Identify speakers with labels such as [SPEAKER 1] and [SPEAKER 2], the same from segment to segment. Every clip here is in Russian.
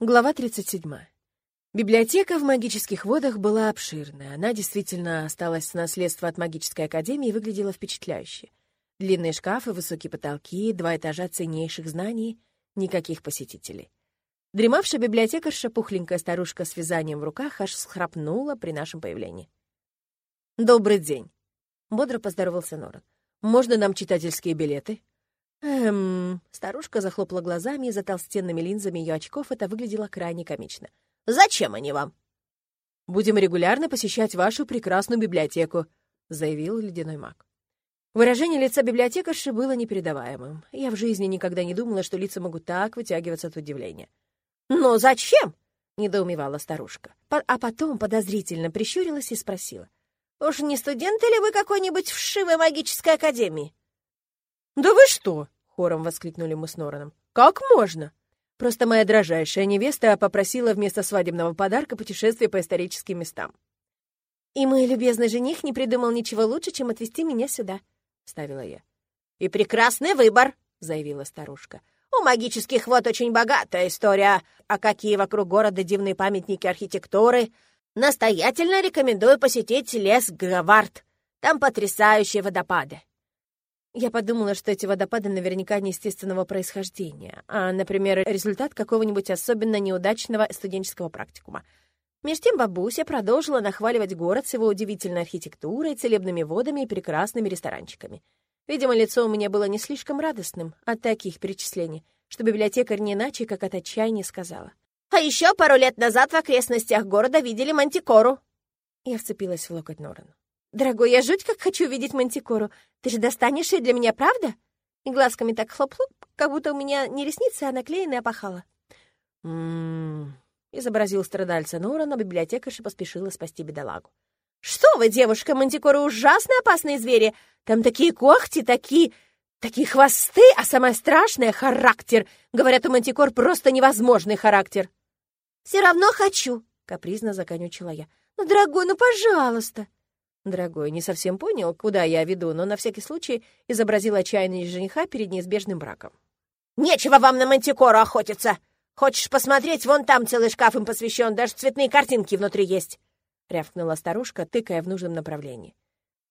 [SPEAKER 1] Глава 37. Библиотека в магических водах была обширная. Она действительно осталась с наследства от магической академии и выглядела впечатляюще. Длинные шкафы, высокие потолки, два этажа ценнейших знаний, никаких посетителей. Дремавшая библиотекарша, пухленькая старушка с вязанием в руках, аж схрапнула при нашем появлении. «Добрый день!» — бодро поздоровался Норан. «Можно нам читательские билеты?» Эм, старушка захлопала глазами, и за толстенными линзами ее очков это выглядело крайне комично. «Зачем они вам?» «Будем регулярно посещать вашу прекрасную библиотеку», — заявил ледяной маг. Выражение лица библиотекарши было непередаваемым. Я в жизни никогда не думала, что лица могут так вытягиваться от удивления. «Но зачем?» — недоумевала старушка. А потом подозрительно прищурилась и спросила. «Уж не студенты ли вы какой-нибудь вшивой магической академии?» «Да вы что?» — хором воскликнули мы с Нораном. «Как можно?» Просто моя дрожайшая невеста попросила вместо свадебного подарка путешествие по историческим местам. «И мой любезный жених не придумал ничего лучше, чем отвезти меня сюда», — ставила я. «И прекрасный выбор», — заявила старушка. «У магических вод очень богатая история, а какие вокруг города дивные памятники архитектуры. Настоятельно рекомендую посетить лес Гавард. Там потрясающие водопады. Я подумала, что эти водопады наверняка неестественного происхождения, а, например, результат какого-нибудь особенно неудачного студенческого практикума. Меж тем бабуся продолжила нахваливать город с его удивительной архитектурой, целебными водами и прекрасными ресторанчиками. Видимо, лицо у меня было не слишком радостным от таких перечислений, что библиотекарь не иначе, как от отчаяния сказала. «А еще пару лет назад в окрестностях города видели мантикору!» Я вцепилась в локоть Норана. «Дорогой, я жуть как хочу видеть мантикору. Ты же достанешь ее для меня, правда?» И глазками так хлоп-хлоп, как будто у меня не ресницы, а наклеенная опахала. «М-м-м», изобразил страдальца Нора, но библиотекарша поспешила спасти бедолагу. «Что вы, девушка, мантикоры ужасно опасные звери! Там такие когти, такие... такие хвосты, а самое страшное — характер! Говорят, у мантикор просто невозможный характер!» «Все равно хочу!» — капризно законючила я. «Ну, дорогой, ну, пожалуйста!» Дорогой, не совсем понял, куда я веду, но на всякий случай изобразил отчаянный жениха перед неизбежным браком. «Нечего вам на мантикору охотиться! Хочешь посмотреть, вон там целый шкаф им посвящен, даже цветные картинки внутри есть!» — рявкнула старушка, тыкая в нужном направлении.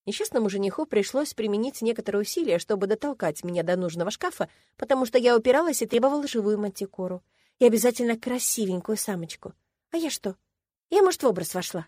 [SPEAKER 1] Несчастному жениху пришлось применить некоторые усилия, чтобы дотолкать меня до нужного шкафа, потому что я упиралась и требовала живую мантикору. И обязательно красивенькую самочку. А я что? Я, может, в образ вошла?